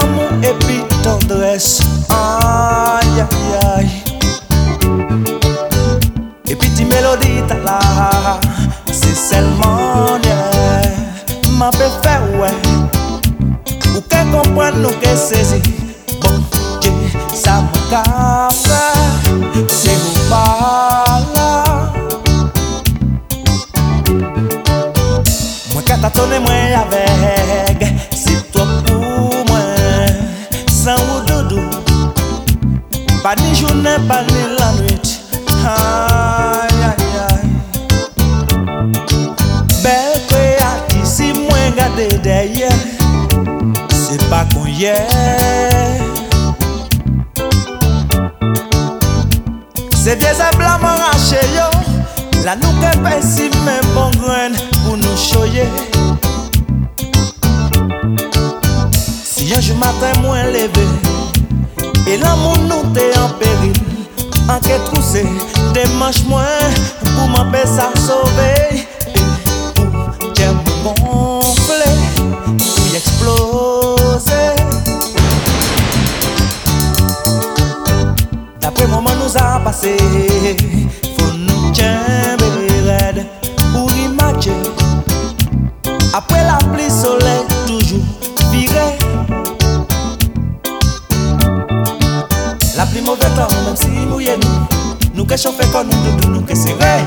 amour et puis tendresse. Aïe aïe aïe. Et puis tu mélodie là, c'est seulement M'a fait ouais. Ou qu'elle comprenne, nous qu'elle saisit. Deye Se pa kon ye Se vieze blan mwen rache yo. La nou ke pe si men bon gren Pou nou choye Si yon jou matin mwen leve E lan moun nou te en peril Anke trouse Demanche mwen Pou mwen pe sa sove nou a pase Fou nou tjembe red Ou imache Apre la pli soleil Toujou vire La pli mauvais temps, même si mouillé nous Nous que chauffer comme nous, doudou, nous que serré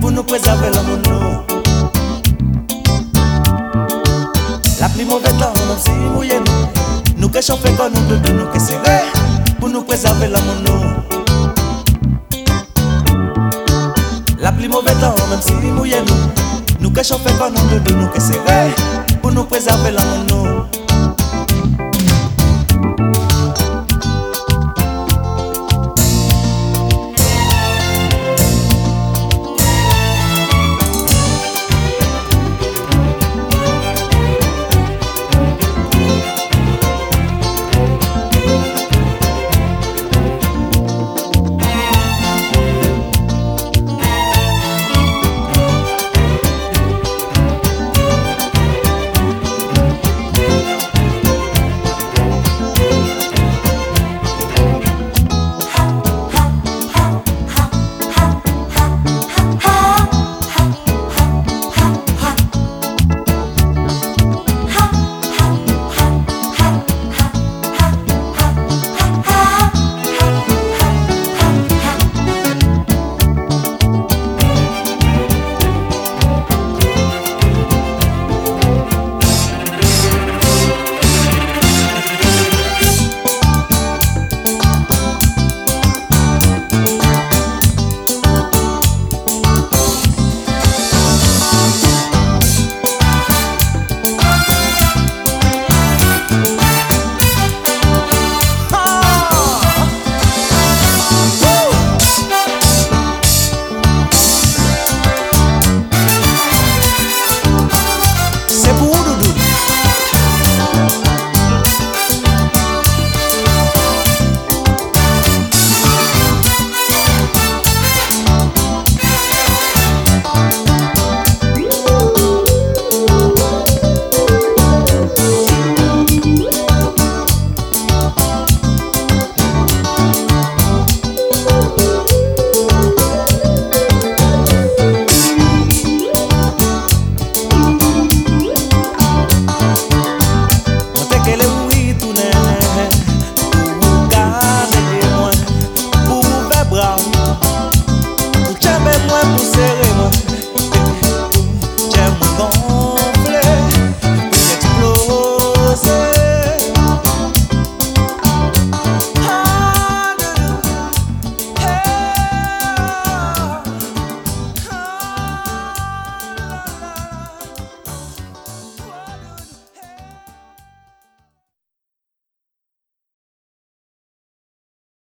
Pour nous préserver l'amour nous La pli mauvais temps, même si mouillé nous Nous que chauffer comme nous, doudou, nous que serré Pour nous préserver l'amour nous La Li mouve tan, mèm si li mouye nou Nou ke chanfe konon nou, nou ke sere Pou nou prezave lan nou não é